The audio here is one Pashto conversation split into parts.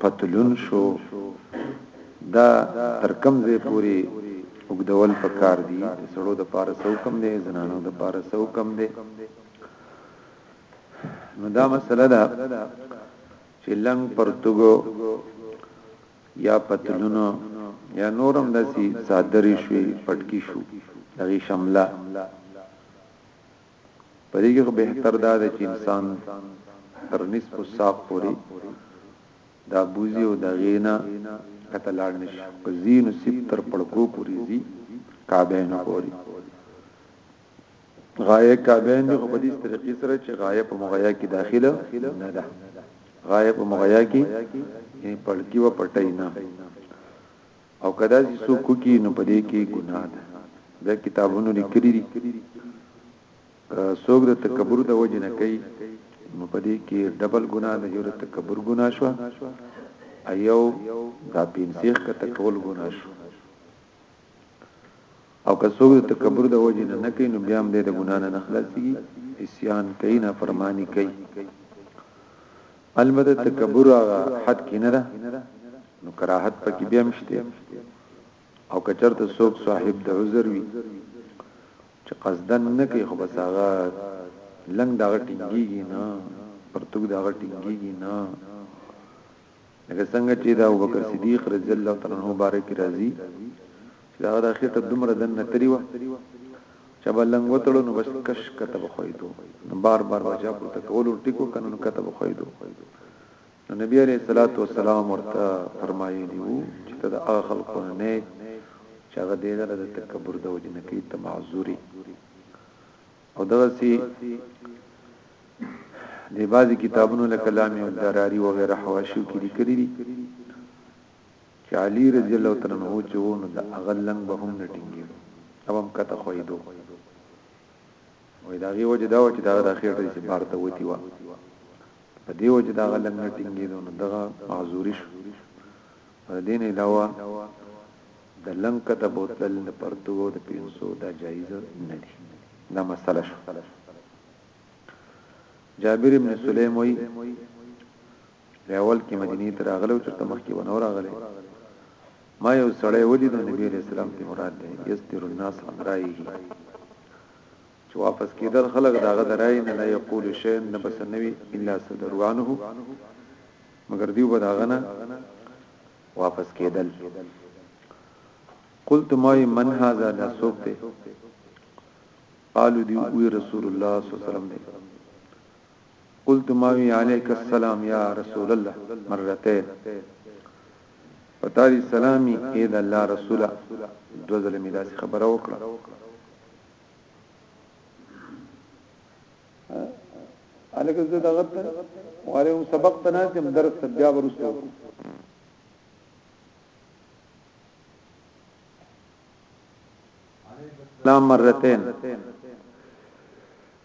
پتلون شو دا تر کم ځای پوری وګدول پکار دي سړو د پاره سو کم دي زنانو د پاره سو کم دي نو دا مسله ده چې لنګ پرتګو یا پتلونو یا نورم دسی صادری شوی پټکی شو دغه شمله په دې کې خو بهتر دا دی چې انسان تر نصف الساق پورې دا بوزي او دا غینا کته لاړ نشي په زین سیب تر پړکو پورې زی کعبین پورې غایه کعبین دی خو په دې طریقې سره چې غایه په مغیا کې داخله نه ده غایه په مغیا کې پړکی و پټی نه او که داسې څوک وکړي نو په دې کې ګناه ده دا کتابونو لیکلي دي که څوک د تکبر د وجې نه کوي نو په دې کې ډبل ګناه ده یو د تکبر ګناه شو ایو دا پینسیخ کا تکول ګناه شو او که څوک د تکبر د وجې نه کوي نو بیا هم د ګناه نه خلاصي اسیان کوي نه فرمانی کوي البته تکبر هغه حد کې نه ده نو کراهت پکې بیا مشته او کچرته څوک صاحب د عذر وي چې قصدن نه کوي خو بس هغه لنګ دا ټینګيږي نه پرتګ دا ټینګيږي نه لکه څنګه چې دا ابوبکر صدیق رضی الله تعالی عنہ مبارک راضي چې هغه دا خېټه دومره دننه تري وه چا به لنګ وتړو نو بس کش کته به خویدو نو بار بار وجه پورته کولو ټیکو کنه نو کته به خویدو نو نبی عليه الصلاه والسلام ورته فرمایلی وو چې ته د هغه خلکو نه چې هغه دې دره د تکبر د وجنه کې ته معذوري او دغه سي د بعضي کتابونو لکه لامي او دراري او غیره حواشیو کې لیکلي دي چې علی رضی الله تعالی عنه چې وو نو د هغه لنګ به هم نه ټینګېدو هغه هم کته خوېدو وې دا غي وجه دا و چې دا د اخر ته چې بارته وتی و په دې وجه دا غلنګ نه ټینګېدو نو دغه معذوري شو پر دین علاوه د لنګ کته بوتل د پرتو او د پینسو دا جایز نه دي دا مسله شو جابر ابن سلیم وی په اول کې مدینه ته راغلی او چرته مخکې ونه راغلی ما یو سړی ولید نبی علیہ السلام ته مراد دی یستر الناس عن رایه چې واپس کېدل خلک داغه درای نه لا یقول شی نه بس نوی الا صدر وانه مگر دیو بداغه نه واپس کېدل قلت ما من هذا دا سوق ته قالو دی وی رسول الله صلی الله علیه وسلم دی قلت ما وی علیک السلام یا رسول الله مرتين په تا دي سلامي اې د الله رسوله دو ځل می داسې خبره وکړه الګ زه دغه ته واره سبق ته نه چې درس ته بیا ورسو لا مرتين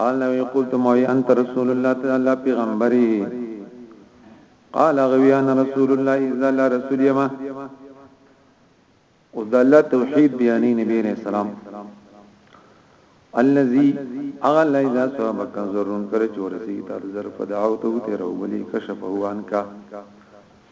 قال نو قلت ما انت رسول الله تعالی الله پیغمبري قال غوي انا رسول الله اذا لا رسول يما او د الله توحید بیانې نبی رسول سلام الذي اغل اذا سبك زرن کر چورسی تر زر فدعوته تیرو ولی کشف هو انکا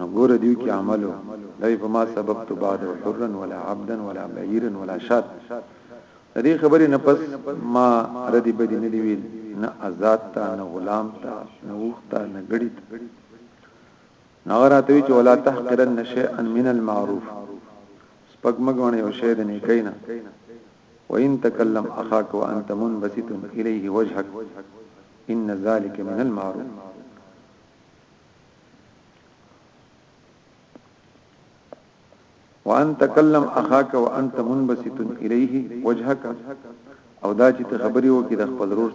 نو ګوره دیو کی عملو لوی په ما سبب تو بعد حرا ولا عبدا ولا بعیرا ولا شات د دې خبرې نه پس ما ردی بدی نه دی ویل نه آزاد تا نه غلام تا نه وختا نه غړی تا نغراتوی چې ولا تحقرن شیئا من المعروف سپګمګونه یو شی د نیکینا وان تکلم اخاک وانت منبسط الیه وجهک ان ذلک من المعروف وان تکلم اخاک وانت منبسط الیه وجهک او دا چې ته خبري وکې د خپل رور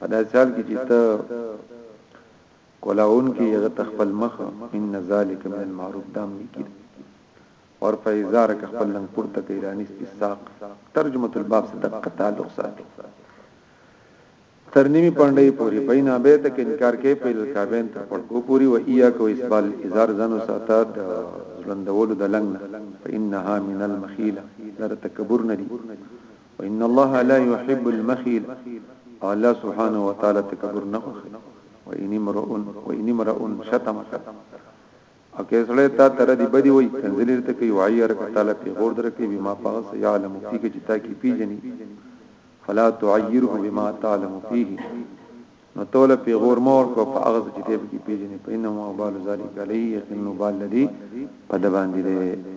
په داسې حال کې چې ته کولاون کې هغه تخپل مخ ان ذالک من المعروف دام نکید اور فیزار ک خپل لنګ پورته کې رانیست ساق ترجمه الباب صدق تعلق ساتي تر نیمي پنډۍ پوري بین ابیت کې انکار کوي په الکابین تر پړکو پوري و ایاک و اسبال ازار زنو ساته د ځلندولو د لنګ نه فانها من المخیله در تکبر نه دي وان الله لا يحب المخيل او الله سبحانه وتعالى تکبر نه خوښي وان امرؤ وان امرؤ شتم او که سړی تا تر دې بدی وای کنځلې درته کوي وایي هر کتاله پیغور درکې به ما پاس یعلم فیک چې تا کې پیجنې فلا تعیره بما تعلم فيه نو توله پیغور مور کو په هغه چې دې کې پیجنې په انه ما بال ذالک علی یقین بال لدی په د باندې دې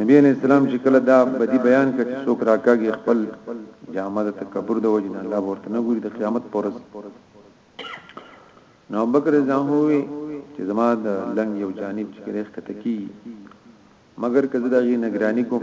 نبی علیہ السلام چې کله دا بدی بیان کړ چې څوک راکاږي خپل جامه د تکبر د وجې نه الله ورته نه ګوري د قیامت پورز نو بکر ځان هووي چې زما د لنګ یو جانب چې کړه کته کی مگر کزه دغه نگرانی کوم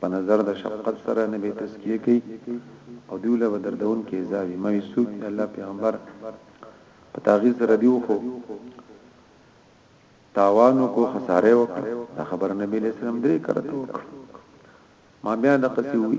په نظر د شفقت سره نه به تزکیه کوي او دوی له به دردون کې عذاب وي ما وي څوک د الله پیغمبر په تاغي سره دی خو تاوانو کو خساره وکړ دا خبر نبی له سلام درې کرته وکړ ما بیا د قصې وی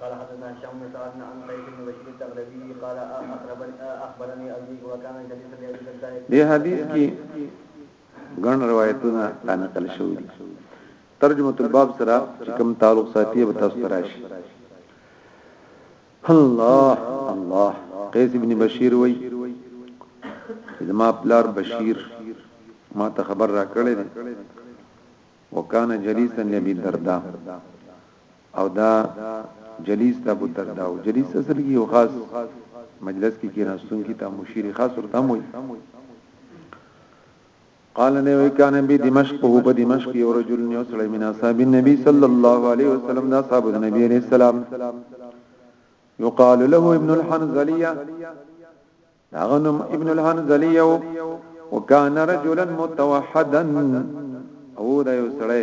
قال حدثنا هشام بن سعد عن قيس بن بشير التغلبي قال اخبرني ابي وكان جليس لابي الدرداء دې حدیث کې ګڼ روایتونه را نقل شوي دي ترجمه الباب سره چې کوم تعلق ساتي به تاسو راشي الله الله قیس ابن بشیر وای زما پلار بشیر ما ته خبر را کړی وکانه جلیسا نبی دردا او دا جلیس د ابو الدرداء جلیس اصل کې یو خاص مجلس کې کېناستون کې ته مشیر خاص ورته موي قال نه وی کان به دمشق هو په دمشق یو رجل یو سړی من اصحاب النبي صلی الله علیه وسلم دا صاحب النبي علیہ السلام یقال له ابن الحنزلیه داغنم ابن الحنزلیه وکانه رجلا متوحدا او دا یو سړی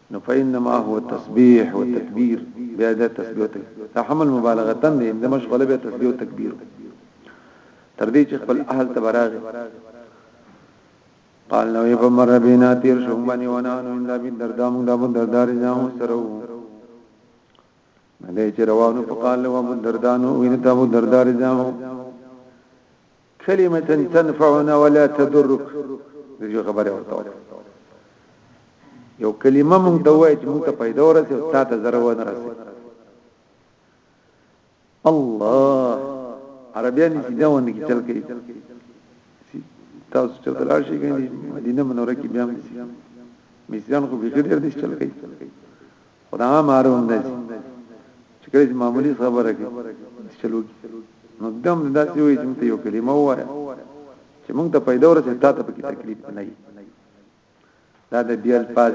نو فإنما هو تسبيح وتكبير بیا د تسبیح او تکبیر دا حمل مبالغه تن دی د مشغله به تسبیح او تکبیر تر دې چې خپل اهل تبراغه قال نو یې په مر بنا تیر شو باندې ونا نو انده بن دردا موږ د ابو دردار جام سره وو مله چې روانو په قال له ابو دردانو وینې ته ابو دردار جام کلمه تنفعنا ولا تضرك دغه خبره ورته وکړه یو کلمه مونږ ته وایي چې مونږ ته پیدا ورسې او تا ته ضرر ونه رسې الله عربیان چې دا ونه کې چل کوي تاسو چې تلار شي کوي مدینه منوره کې بیا هم دي مصریان خو به ډېر دي چل کوي خو دا هم اړوند دی چې کله چې معمولی خبره کې چلو نو دم دا چې وي چې ته یو کلمه وایې چې موږ ته پیدا ورسې تا ته پکې تکلیف نه وي دا د بیا الفاظ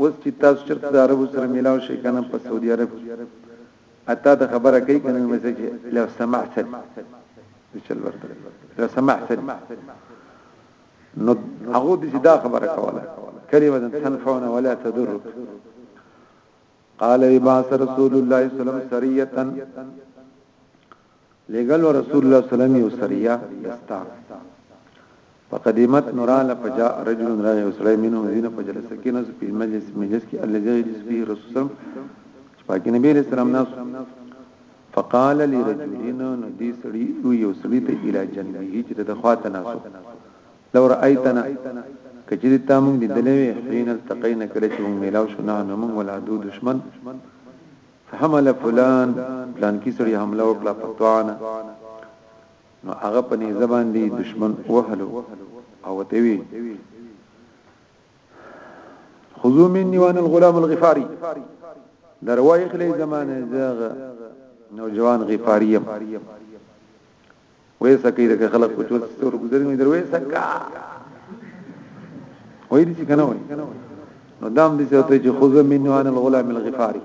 اوس چې تاسو چرته د عربو سره ملاو شئ کنه په سعودي عرب اته د خبره کوي کنه مې چې لو سمحت چل ورته لو سمحت نو هغه د جدا خبره کوله کلمه تنفعنا ولا تضر قال اباس رسول الله صلی الله علیه وسلم سریه لګل رسول الله صلی الله علیه وسلم یو سریه دستا فقدمت نوران فجاء رجل را وسلم منه مدینه فجلس سکینه په مجلس مجلس کې الذي يجلس فيه رسول الله پاک نبی علیہ السلام ناس فقال لرجلين نو دي سړي او یو سړي ته اله جنبه چې د خواته ناسو لو رايتنا کچری تا مونږ دي دلوي حين التقينا کله چې مونږ ملاو شو نه نو مونږ ولا دو دشمن فحمل فلان پلان کی سړي حمله وکړه پتوانا نو هغه په نيزه باندې دشمن وهلو او ته وی خذو مني وانا الغلام الغفاري دروايخ لي زمانه زغ نوجوان غفاريم وې سکه دې خلق په چوت ستور ګذرنګ دروي سکه وې دې کنه وې نو دام دې ته چې خذ من وان الغلام الغفاري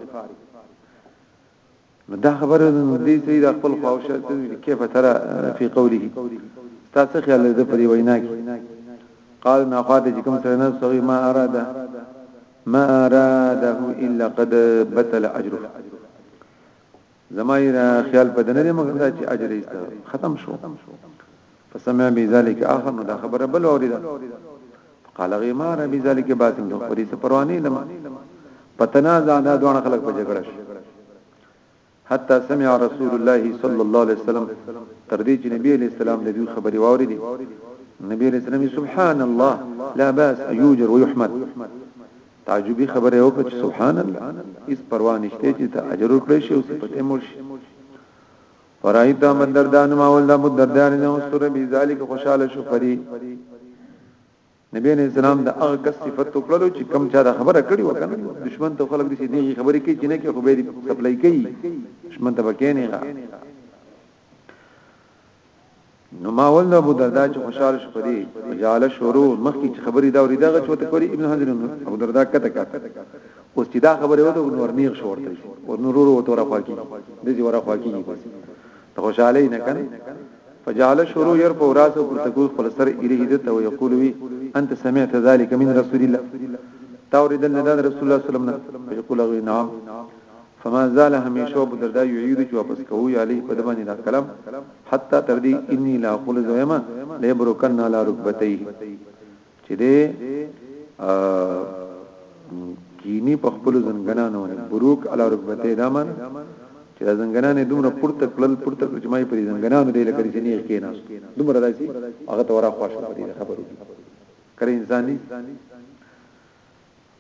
نو دا خبره نو دې سي د خپل خواوشه ته ویل کیف ترى فی قوله تاسو خیال دې په دې وینا کې قال ما قاد چې کوم سره نه سوي ما اراده ما اراده الا قد بتل اجره زمایرا خیال په دنه مګر دا چې اجر ایست ختم شو فسمع بذلك اخر نو دا خبره بل اوریدا قال غي ما ربي ذلك باطن نو پرې څه پروا نه لمه پتنازع دا دوه خلک په جګړه شو حتی سمع رسول الله صلی الله علیه وسلم تر دې چې نبی علیہ السلام د دې خبرې واورېدې نبی علیہ السلام سبحان الله لا باس ايوجر ويحمد تعجبي خبره یو کچ سبحان الله اس پروا نشته چې ته اجر وکړې شي او صفته مول شي فرایت من دردان ما ول ابو دردان نو سره بي ذالک خوشاله شو پری نبی علیہ السلام د هغه کس صفت وکړو چې کم چا دا خبره کړې وکنه دشمن ته خلک دې دې خبرې کوي چې نه کې خو به دې سپلای کوي دشمن ته بکې نه ښه نو ما ول ابو دردا چې خوشاله شو پدې مجاله شروع مخکې چې خبرې دا ورې دغه چوت کوي ابن حزم ابو دردا کته کته اوس چې دا خبره وته نور نیغ شو ورته او نور ورو تور خواکی د دې ورا خواکی ته خوشاله نه کړي فجعل شروع ير په راس او تکو خپل سر الیه د تو یقول وی انت سمعت ذلك من رسول الله تاوریدل نه رسول الله صلی الله علیه وسلم یقول غی نعم فما زال همیشه ابو دردا یعید چې واپس کوو یا علی په دبانی دا کلام حتا تر دې انی لا قول زویما لیبرکن علی رکبتیه چې دې کینی په خپل زنګنانو باندې بروک علی رکبتیه دا مان چې دا زنګنانې دومره پورته کړل پورته کړل چې مای په زنګنانو دې لکه چې نه کې ناس دومره راځي هغه تورا خوښه په دې خبرو کړي انساني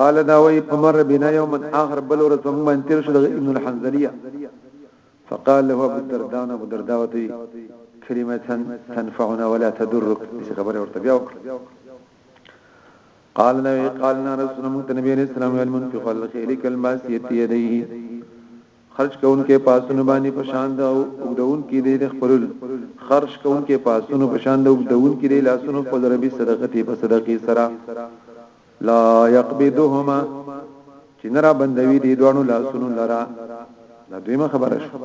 قال دا وی فمر بنا يوما اخر بل ورځ موږ باندې تیر شو د ابن الحنزليه فقال له ابو الدرداء ابو الدرداء وتي كلمه تنفعنا ولا تضرك څه خبره ورته بیا وکړه قال نبی قالنا رسول الله نبی علیہ السلام المنفق الخير كالماسيه يديه خرج کوونکی پاسونو باندې پشان د اوګدونکي دی د خپل خرج کوونکی پاسونو پشان د اوګدونکي دی لاسونو په ضربي صدقتي په صدقې سره لا يقبضهما چې نرا بندوي دي دوانو لاسونو لرا دا دویمه خبره شو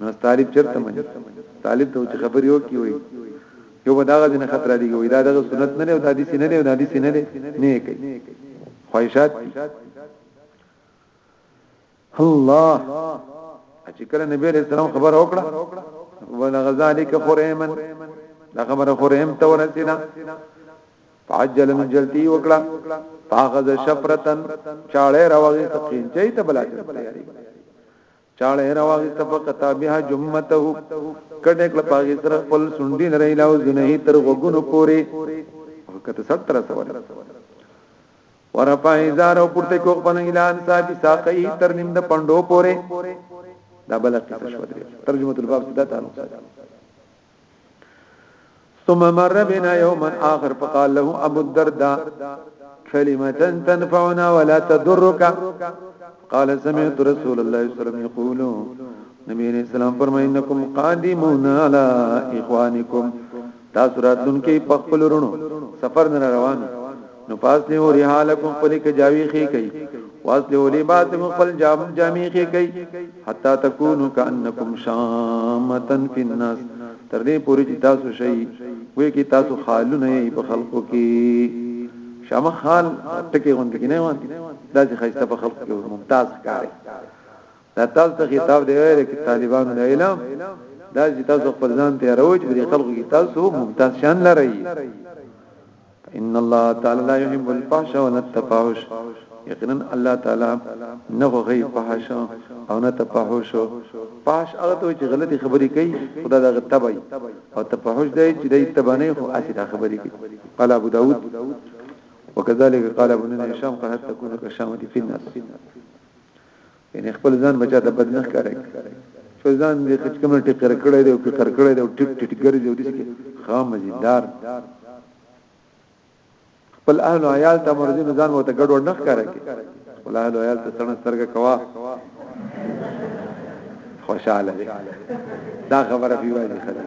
نو طالب چرته مني طالب ته چې خبر یو کی وي یو بداغه دین خطر دی وي دا دغه سنت نه او دا حدیث نه او دا حدیث نه نه کوي خواهشات الله چې کله نبی علیہ السلام خبر وکړه ولغ ذالک خریمن دا خبره خریم ته ورسیده فعجل من جلتی وکړه فاخذ شفرتن چاړه راوغی تقین چي ته بلا چل تیاری چاړه راوغی سبق تابعه جمعته کډه کړ پاغي سره خپل سنډي لري لاو زنه تر غوګونو پوري وخت 17 سوال ورپا ازار او پورته کو خپل اعلان صاحب ساقي تر نیم د پندو پوره دا بل قصه شو ترجمه الباب ستا تعلق ثم مر بنا يوما آخر فقال له ابو الدرداء كلمه تنفعنا ولا تضرك قال سمعت رسول الله صلى الله عليه وسلم يقول نبی علیہ السلام فرمای انکم قادمون علی اخوانکم تاسو راتلونکي په خپل رونو سفر نه روانو نو پاس له اوري حالکم خپل کجاوي خي کوي واس له اوري بات خپل جام جامي خي کوي حتا تكونو كانكم شامتن في الناس تر دې پوري چې تاسو شي وې کې تاسو خالونه په خلقو کې شامه خال ټکي غوند کې نه وانت دا چې خاصه په خلقو کې ممتاز ښکاري دا تاسو ته خطاب دی ویل کې طالبانو د علم دا چې تاسو خپل ځان ته راوځي په خلقو کې تاسو ممتاز شان لري ان الله تعالی لا يحب الفحش ولا التفاحش یقینا الله تعالی نه غوغي فحش او نه تفاحش فحش هغه ته چې غلطي خبرې کوي خدا دغه تبعي او تفاحش دی چې دای تبانه خو اسید خبرې کوي قال ابو داود وكذلك قال ابن هشام قد تكون كشامه في الناس یعنی خپل ځان بچا ته بد نه ښکاري خپل ځان دې خټ کوم ټیک کر کړی دی او په کر کړی دی او ټیک ټیک ګرځي او دې کې خام مزیدار خپل اهل او عیال ته مرزي ځان وته ګډ وډ نه ښکاري خپل اهل او عیال ته څنګه سترګه کوا خوشاله دي دا خبره پیوایي خلک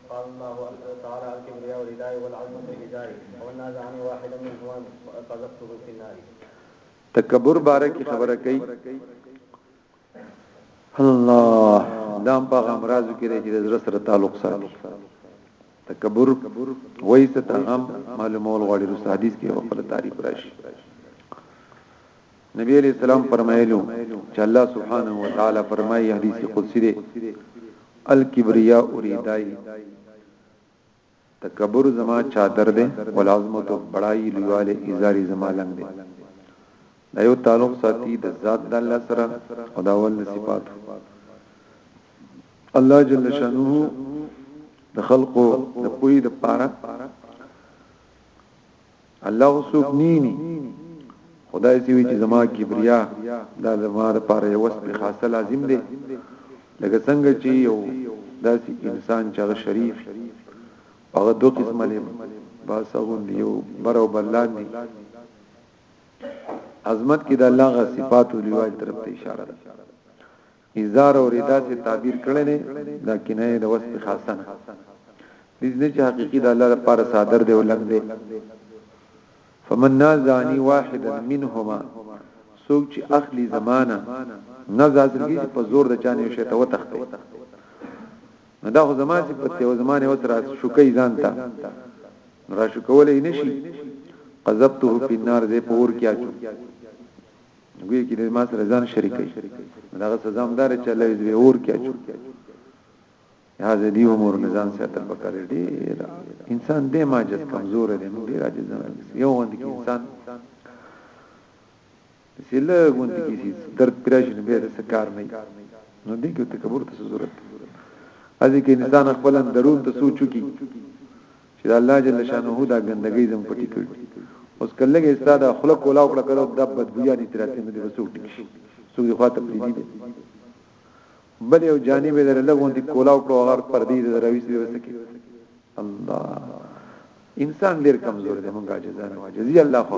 قال الله اكبر تعالى الكبرياء ردائي والعظمة حذائي ومن نازعني واحدا منهما فقد قذفته في النار تکبر باره کی خبره کوي الله دام په امراض کې لري چې زړه سره تعلق ساتي تکبر وایي ته هم معلومول غواړي رسول حدیث کې خپل تعریف راشي نبی علیہ السلام فرمایلو چې الله سبحانه و تعالی فرمایي حدیث قدسی دی الکبریا اوریدای تکبر زما چادر دی ولازمت بڑای لیواله ازاری زما لنګ دی دا یو تعلق ساتي د ذات د الله سره او دا ول صفات الله جل شانه د خلقو د پوی د پاره الله سوک نینی خدای سی وی چې زما کبریا دا زما د پاره یو وسب خاصه لازم دی لکه څنګه چې یو داسې انسان چې هغه شریف هغه دوه قسمه لیم باسغون یو بر او بلان دی عظمت کې د الله غ صفات او لیوال طرف ته اشاره ده ازار او ردا چې تعبیر کړی دی دا کنایه د وصف خاصه نه دې نه چې حقيقي د الله لپاره صادر دی او لنګ دی فمن نازعني واحدا منهما سوق چې اخلي زمانہ نزا زرګي په زور د چانه شي ته وتخته نو دا خو زما چې په تیو زمانه وتر شوکې ځان ته را شوکولې نشي قذبته فی النار زه پور کیا چو ګوي کې د ما سره ځان شریکي دغه سزا هم دار چې الله یې اور کې اچو یا دې عمر نه ځان ساتل پکار دی انسان دې ماجز کمزور دی نو ډیر عاجز نه یو وند کې انسان سله غوند کې سي درد پرېش نه به سکار نه نو دې کې تکبر ته ضرورت ازي کې انسان خپل درون ته سوچو کې چې د الله جل شانه دا ګندګۍ زم پټی کړی اوس کله کې استاد خلق کولا وکړه کړو د بدګویا دي تراتې مې وسو ټیک شي سو یو خاطر دي دي بل یو جانب در لګون دي کولا وکړو غر پر دې دروي سي وسکی الله انسان ډیر کمزور دی مونږه جزانه واجزي الله خو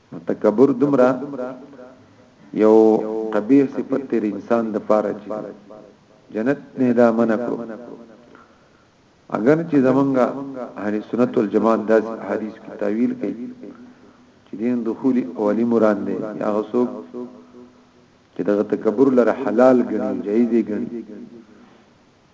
نو تکبر دومره یو قبیح صفت تیر انسان د پاره چې جنت نه دا منع کړو اگر چې زمونږه اهل سنت والجماعت داس حدیث کی تعویل کوي چې دین دخول اولی مراد دی یا غسوک چې دغه تکبر لره حلال ګڼي جایز ګڼي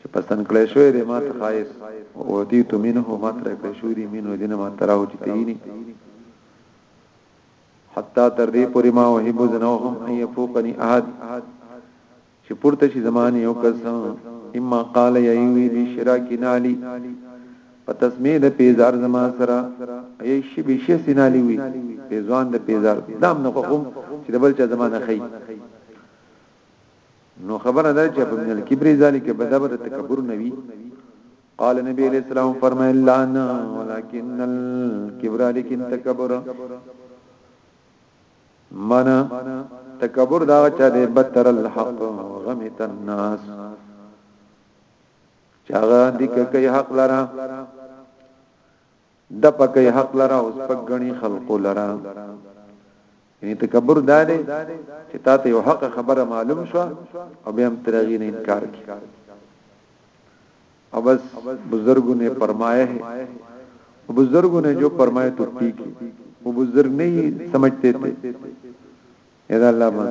چې پسند کړی شوی دی ما ته خایس او اوتی تو منه ما تر کړی شوی دی مين ودینه ما تراو چې تینی حتا تر دې پورې ما وهب زنوهم ان يفوقني احد چې پورته شي زمانه یو کس اما قال یوی بشراک نالی پتسمی د پیزار زما سره ای شی بشی سینالی وی پیزوان د پیزار دام نه کوم چې د بل چا زمانه خي نو خبره ده چې په منل کبر ذالک بدبر تکبر نوي قال نبی علیہ السلام فرمایل لا نه ولکن الكبر لكن تکبر منا تکبر دا چا دې بتر الحق غمت الناس چاغه دې کوي حق لرا د پکې حق لرا اوس پګنی خلق لرا یعنی تکبر دا دی چې تا ته یو حق خبره معلوم شو او بیا هم ترغی نه انکار کی او بس بزرگوں نے فرمایا ہے وہ بزرگوں نے جو فرمایا تو ٹھیک ہے وہ بزرگ نہیں سمجھتے تھے اذا اللہ من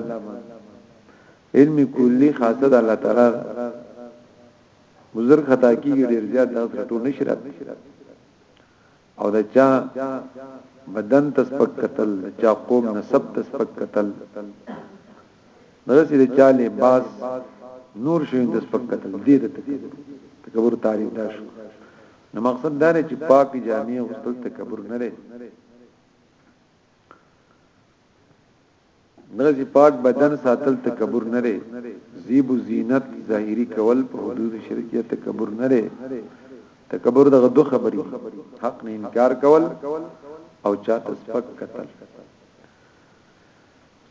علم کلی خاصه د الله تعالی بزرگ خطا کیږي ډیر زیات دا ټول نشرات او د چا بدن ته سپک کتل د چا قوم نسب ته سپک کتل نرسي د چا لباس نور شوین د سپک کتل دې د تکبر تکبر تعریف دا شو نو مقصد دا نه چې پاک جامع او تکبر نه لري دغه پاک بدن ساتل تکبر نه لري زیب زینت ظاهری کول په حدود شرکیه تکبر نه لري تکبر دغه دوه خبرې حق نه انکار کول او چاته سپک قتل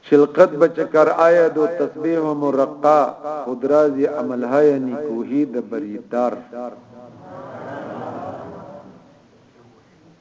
شلقت بچکر آیا دو تسبیح و مرقا خدرازی عملهای نیکوهی د بریدار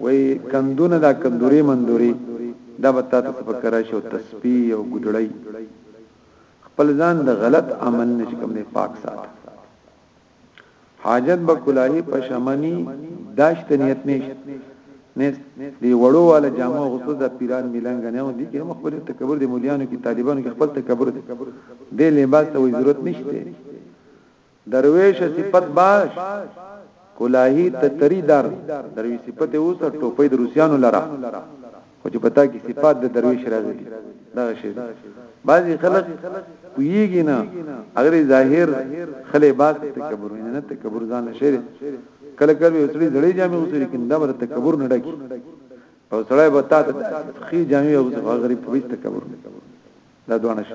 وای کندونه دا کندوري مندوري دا به تاسو څه فکر راشي او تسبیح او ګډړی خپل ځان د غلط عمل نش کوم نه پاک سات حاجت به کلاهي پښمنی داشت نیت نش نس دی وړو والا جامو غوسه د پیران ملنګ نه و دي کې مخ پر تکبر دي مليانو کې طالبانو کې خپل تکبر دي د لباس ته ضرورت نشته درویش صفت باش کلاهی تتری در درویش صفت اوس ټوپۍ د روسیانو لره خو چې پتا کې صفات د درویش راځي دا شی بعضی خلک پویږي نه اگر ظاهر خلې باز تکبر نه تکبر ځان نشي کله کله یو سړي زړې جامې اوسې لیکن دا بر تکبر نه ډکی او سړی به تا ته خي جامې او غریب په تکبر دا دوه نشي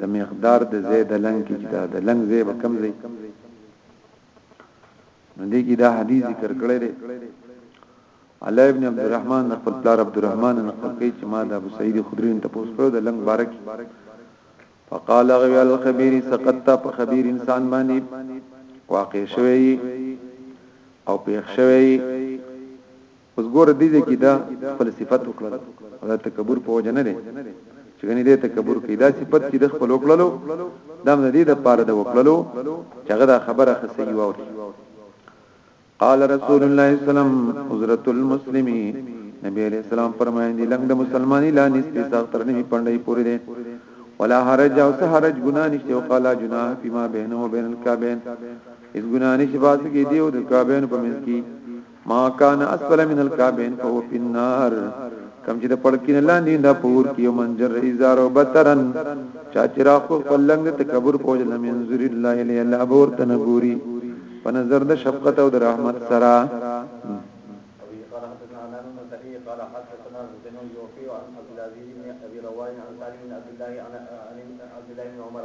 د مقدار د ځای د لنګ کې چې دا د لنګ ځای به کم ځای نو دې کې دا حدیث ذکر کړی دی علی ابن عبد الرحمن خپل پلار عبد الرحمن نقل کوي چې ما د ابو سعید خدری ته پوښتنه کړو د لنګ بارک فقال غوی الخبير سقطت په خبير انسان باندې واقع شوی او پیښ شوی اوس ګوره دې دې کې دا خپل صفت وکړل دا تکبر په وجه نه دی چې غني دې تکبر کې دا صفت چې د خپل وکړلو دا نه دې د پاره د وکړلو چې هغه دا خبره خسي ووري قال رسول الله صلی الله علیه وسلم حضرت المسلمی نبی علیہ السلام فرمایلی لنګ د مسلمانی لا نسبی سختر نه پندای پوری دی ولا حرج او سحرج ګنا نشته او قال جنا فيما بينه وبين الكعبين اس ګنا نشته باز کې دی او د کعبین په منځ کې ما کان اسفل من الكعبين فهو في النار کم چې د پړکین لاندې دا پور کې یو منجر ایزار او بترن چا چې را خپل پلنګ د تکبر پوج لم ينظر الله الی الله بور تنګوري په نظر د شفقت او د رحمت سره قال حدثنا زبير يوفي عن عبد العزيز بن ابي رواه عن سالم بن عبد الله عن عبد الله بن عمر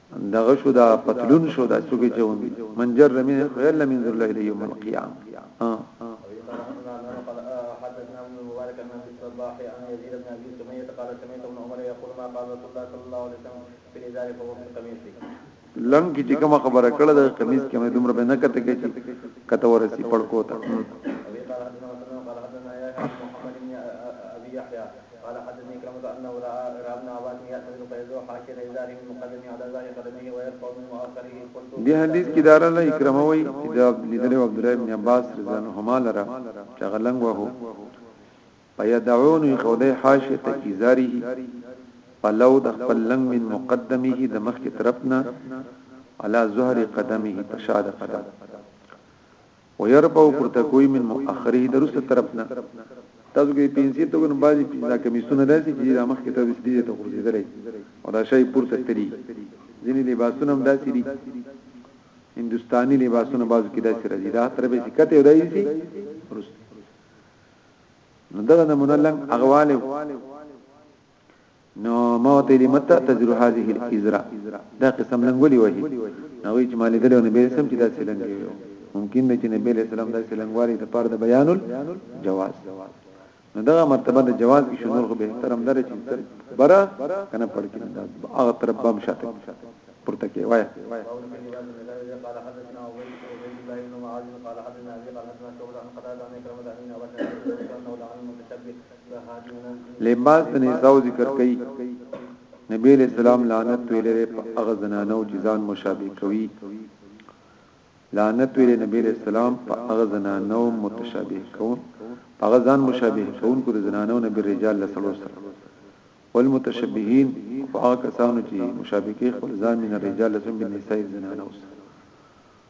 دغه شو دا پتلون شو دا څوګي چون منجر رمین خیر لمن ذر الله الیه یوم القیام ها لنګ کی چې کوم خبره کړه د قمیص کې مې دومره به نه کته کې چې کته ورسی پړکو ته قال حدثني عكرمة انه راى را ابن عباس يعتذر فيضع حاشية ازاره من مقدمه على ظهر قدميه ويرفع من مؤخره قلت دي حديث کې دار الله اکرمه وي چې دا لیدل عبد الله ابن عباس رضی الله عنهما لره چې غلنګ وه پيدعون خدای حاشيه ازاره پلو د خپل لنګ من مقدمه د مخ کې طرفنا على ظهر قدمه پشاد قدم ويرفع پورته کوي من مؤخره د رسته طرف نه تاسو کې پنځه ته ګن بعضي پنځه کمیسونه داسي چې د مخ کې ته وسپیږي ته ورزيدلې او دا شی پورته تری ځینې لباسونه هم داسي دي هندستاني لباسونه بعضو کې داسي راځي دا تر به چې کته ودای شي نو دا نمونه لنګ اغواله نو ما ته دې مت تجربه هذه الازرا دا قسم لنګ ولي وهي نو چې مالې دلې نو به سم چې دا سلنګ یو ممکن دی چې نبی له سلام دا سلنګوالي د پاره د بیان جواز نو دا مرتبه د جواز کې شنور خو به احترام لري چې تر برا کنه پړ کې دا هغه تر بام شاته پورته کې وای قال حدثنا ابو بكر بن الله بن معاذ قال حدثنا ابي قال حدثنا شعبه عن قتاده عن كرمه عن ابي هريره رضي الله عنه لباس د نساو ذکر کوي نبی علیہ السلام لعنت ویلې په هغه زنانو چې ځان مشابه کوي لعنت ویلې نبی علیہ السلام په هغه زنانو متشابه کوي هغه ځان مشابه کوونکو د زنانو نبی رجال له سره سره والمتشبهین هغه کسانو چې مشابه کوي خپل ځان من رجال سم بالنساء زنانو سره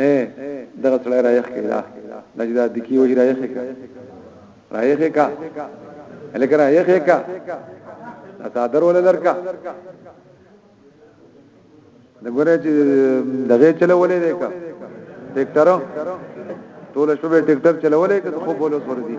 اے دغه سړی رايخ کړه دا چې دا دکی وای رايخ کړه رايخ کړه الکه رايخ کړه دا صادر ولا درکا د ګوره چې دغه چلولې ده کا ټیکټر ټول شپه ټیکټر چلولې که خو بولوس ورځي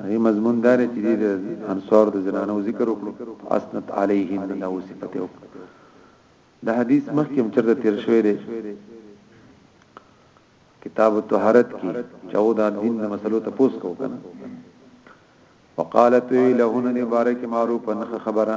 هغه مضمون دار چې د انصار د زنانو ذکر وکړو اسنت علیهن نو صفته وکړو د حدیث مخکې چرته تیر شوی دی کتاب الطهارت کې 14 دین د مسلو ته پوس کو کنه وقالت لهن مبارک معروفا خبره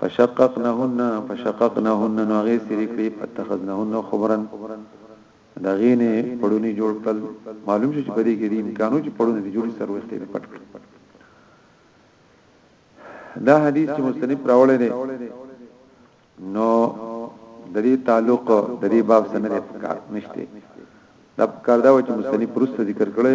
فشققنهن فشققنهن نو هغه سری کړی فتخذنهن خبرن دا غینه پړونی جوړ کړل معلوم شو چې په دې کې دي امکانو چې پړونی جوړ سر وخت یې پټ کړ دا حدیث چې مستنیب راوړی دی نو د دې تعلق د دې باب سره نه پکار نشته دا پکار دا و چې مستنیب پرسته ذکر کړي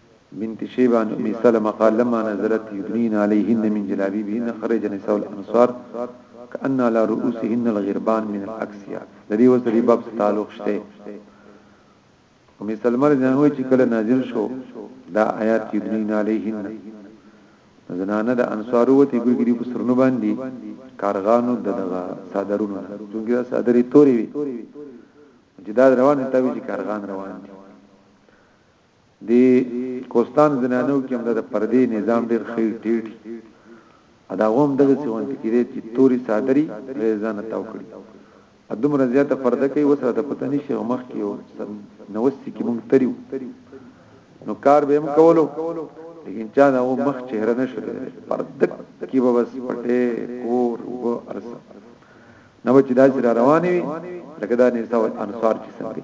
بنت شيبه عن ام سلمة قال لما نزلت يدنين عليهن من جلابيبهن خرج نساء الانصار كأن على رؤوسهن الغربان من الاكسيا د دې اوس د باب تعلق شته ام سلمہ رضی الله عنها چې کله نازل شو دا آیات یدنین علیهن زنانه د انصارو وتی ګوګری په سرونو باندې کارغانو دغه صادرونو چونګې دا صادرې تورې وي چې دا روان ته وی چې کارغان روان دي د کوستان زنانو کې هم د پردې نظام ډېر خې ټیټ او دا غوم دغه څه وانت کېږي چې توري صادري ځان ته وکړي ا دومره زیاته پرده کوي وسره د پتني شي مخ کې او سن نوستي کې مونږ تریو نو کار به هم کولو لیکن چا دا و مخ چهره نشو لیدل پرده کې به بس پټه کور او ارسه نو چې دا چې رواني لکه دا نه سو انصار چې څنګه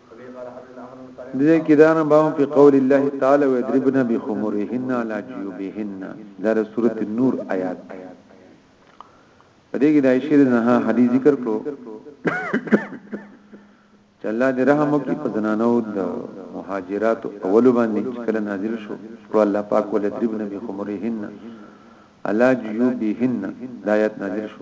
دې کې دا نه باو په قول الله تعالی و دربنا بخمرهن علی جیوبهن دا سورۃ النور آیات دی په دې کې د عائشې نه حدیث ذکر کړو چې الله دې رحم وکړي په زنانو د مهاجرات اول باندې چې کله نازل شو او الله پاک ول دربنا بخمرهن علی جیوبهن دا آیات نازل شو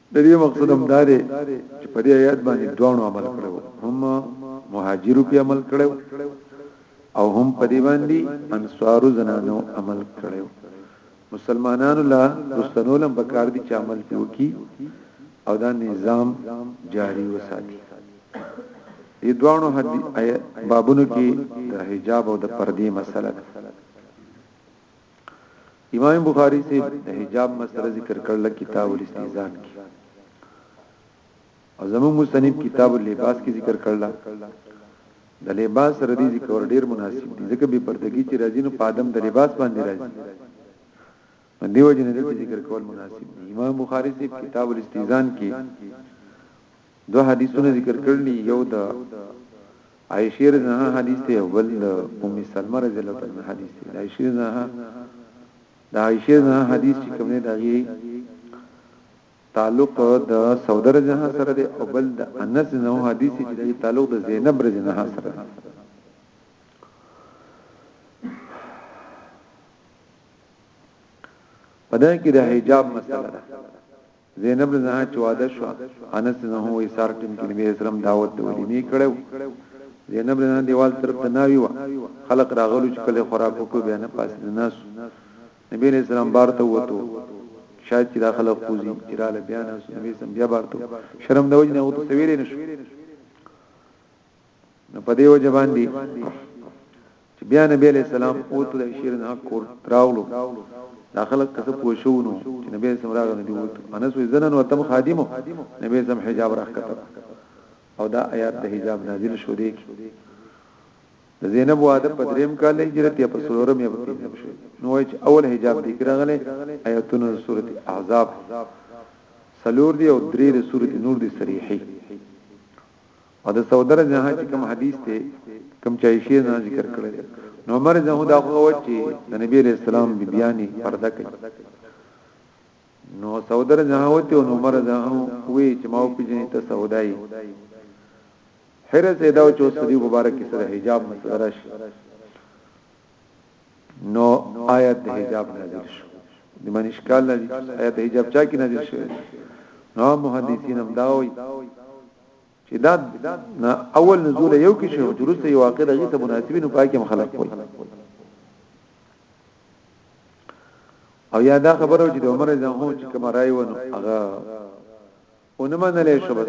د دې مقصد هم دا دی چې په دې آیات باندې دوانو عمل کړو هم مهاجرو په عمل کړو او هم په دې باندې انصارو زنانو عمل کړو مسلمانانو لا رستنولم په کار دي چې عمل پیو کی او دا نظام جاری وساتي دې دوانو بابونو کې د حجاب او د پردې مسله امام بخاری سے د حجاب مسله ذکر کړل کتاب الاستیزان کې او زموږ مستنیب کتاب اللباس کې ذکر کړل د لباس سره دې ذکر ډیر مناسب دي ځکه به پردګي چې راځي نو پادم د لباس باندې راځي دیو جن دې ذکر کول مناسب دي امام بخاری سے کتاب الاستیزان کې دو حدیثونه ذکر کړل یو د عائشه رضی الله حدیث ته او بل ام سلمہ رضی الله عنها حدیث ته عائشه رضی الله د عائشه رضی الله حدیث چې کوم دی دغه تعلق د سوده رضی الله سره دی او بل د انس نو حدیث چې دغه تعلق د زینب رضی الله سره دی پدې کې د حجاب مسله ده زینب رضی الله عنها چې واده شو انس رضی الله عنه وی سار ټیم کې نبی اسلام دعوت د ولیمې کړو زینب رضی الله عنها دیوال طرف ته ناوی و خلق راغلو چې کله خوراک وکړو بیا نه پاس نه ناس نبی اسلام بار ته وته شاید چې داخله خوځي چې را لبیا ناس نبی سم بیا بار ته شرم د وجنه او ته سویلې نشو نو په دې وجه باندې چې بیا نبی علیہ السلام او ته شیر نه کور تراولو دا خلک کسه پوښونو چې نبی سم راغله دی وته انس وی زنن وتم خادمو نبی سم حجاب راخته او دا آیات د حجاب نازل شو دی د زینب واده په دریم کال هجرت یا په سلورم یا په پنځم شو نو وای چې اول حجاب دی کراغله آیاتونه سورته احزاب سلور دی او درې د سورته نور دی صریحي او د سودره جنها چې کوم حدیث ته کوم چا شی نه ذکر کړی نو عمر زه دا خو چې د نبی علیہ السلام بی بیانی پرده کوي نو سودره جنها وته نو عمر زه وی چې ما په جنې ته سودای حرس ادا چې سړي مبارک سره حجاب مسره شي نو آیت د حجاب نازل شو د من اشکال نه آیت حجاب چا کې نازل شوی نو محدثین هم دا وایي چې دا اول نزول یو کې شو چې رسته یو واقع دغه ته مناسبینو پاکي مخالف وي او یا دا خبره چې د عمر زم هو چې کوم راي ونه هغه اونمه نه لې شو بس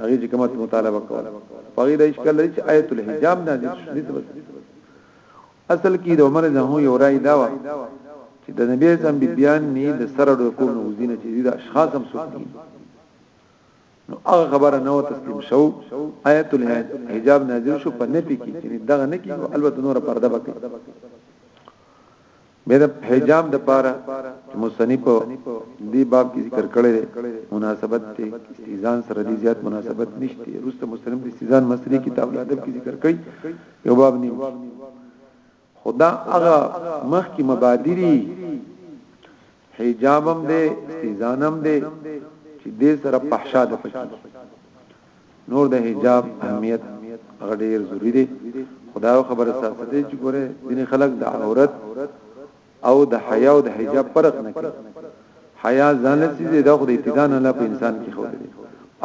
هغه چې کومه مطالبه کوله فقید اشکال لري چې آیت الحجاب نه نسبت اصل کې د عمر زم هو یو راي دا و چې د نبی زم بیان نه د سره د کوم وزینه چې د اشخاص هم سوتي نو هغه خبره نه و تسلیم شو آیت الحجاب نازل شو په نفي کې چې دغه نه کیږي البته نور پرده بکې به د حجاب د پاره مصنف دی باب کې ذکر کړی مناسبت ته استیزان سره دی زیات مناسبت نشته روسته مصنف د استیزان مسلې کتاب الادب کې ذکر کړي یو باب نیو خو دا هغه مخکې مبادی دي حجاب هم دی استیزان هم دی چې دې سره پحشا د پکی نور د حجاب اهمیت هغه ډیر ضروری دی خدا خبره ساتي دی چې ګوره دین خلک د عورت او د حیا او د حجاب فرق نه کوي حیا ځان لسی دی د خدای ابتدا نه لا په انسان کې خو دی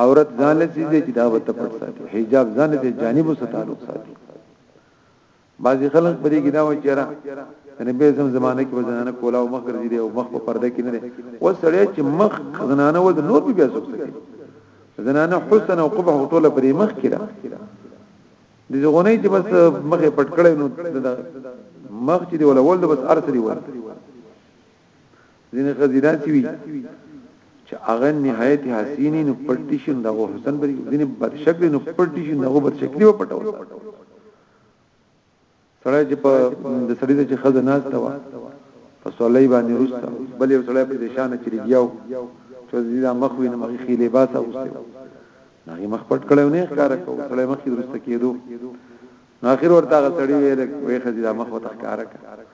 عورت ځان لسی دی چې دا وته پټ ساتي حجاب ځان لسی جانب سره تعلق ساتي بعضی خلک پرې کې دا و چې را یعنی به زم زمانه کې وزنانه کولا او مخ ګرځي دی او مخ په پرده کې نه دی و سړی چې مخ زنانه و د نور بیا څوک سکی زنانه حسن او قبح ټوله پرې مخ کې را د زغونې چې بس مخه پټ کړي نو مخ چې دی ولا ول بس ارسري ول ځینې خزیران چې وي چې هغه نهایت حسینی نو پټی شي نو حسن بری ځینې بد شکل نو پټی شي نو بد شکلی و پټو سړی چې په د سړی د چې خزه ناز تا وا په سولې باندې روستا بل یو سړی په دې شان چې لګیاو چې دا مخ وینم مخ خې لباس اوسته نغې مخ پټ کړو نه ښکار کو سړی مخ کې روسته کېدو نو اخر ورته هغه سړی ویل وې خزه دا مخ وته ښکار کړ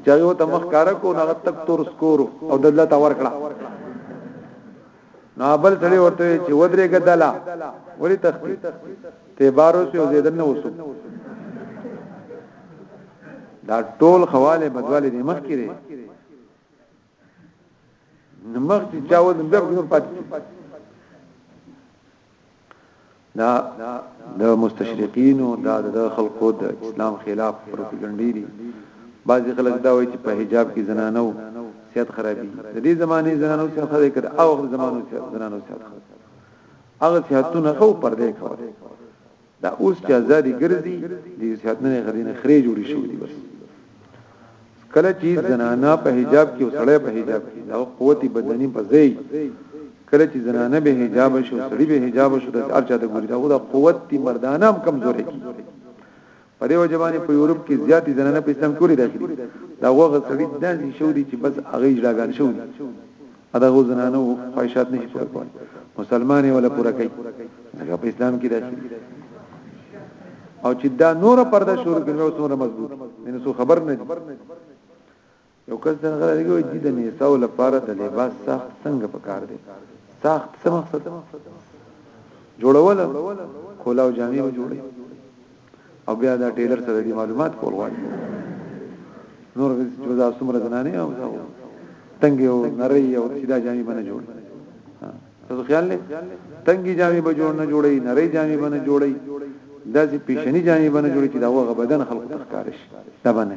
چې هغه ته مخ کار کو نه تک تور سکور او دلته ور کړه نو بل سړی ورته چې ودرې ګدلا ولی تختی ته بارو سي او زیدن نه وسو دا ټول خواله بدواله دې مخ کړي نمخ چې چاو د بیا په پاتې دا د مستشرقینو دا د خلکو د اسلام خلاف پروپاګاندا دي بعضی خلک دا وایي چې په حجاب کې زنانو صحت خرابي د دې زمانه زنانو صحت خرابي کړه او د زمانو زنانو صحت خرابي هغه صحتونه خو پر دې کوي دا اوس چې ازادي ګرځي د صحت نه غرینه خري جوړي شو دي بس کله چې زنانه په حجاب کې او سړی په حجاب کې دا قوت بدني په ځای کله چې زنانه به حجاب شو سړی به حجاب شو د ارچا د ګوري دا خو دا قوت تی مردانه هم کمزوري کی په دې وجبانه په یورپ کې زیاتې زنانه په اسلام کې داخلي دا وغه سړی داسې شو دي چې بس هغه اجلاګان شو دي دغو زنانو خواهشات نه شي پوره کولی مسلمان یې ولا پوره کوي هغه په اسلام کې داخلي او چې دا نور پرده شروع کړي نو څومره مضبوط نه څه خبر نه دي یو کس څنګه راځي چې د نساء لپاره د لباس سخت څنګه پکار دي سخت څه مقصد جوړول کولاو جامې جوړي او بیا دا ټیلر سره دی معلومات کول غواړي نور چې دا څومره زنانه او تنګ یو نری او سیدا جامې باندې جوړ تاسو خیال لې تنګي جامې به جوړ نه جوړي نری جامې باندې جوړي دا چې پیشنی جامې باندې جوړي چې دا وغه بدن خلق تخکارش دا باندې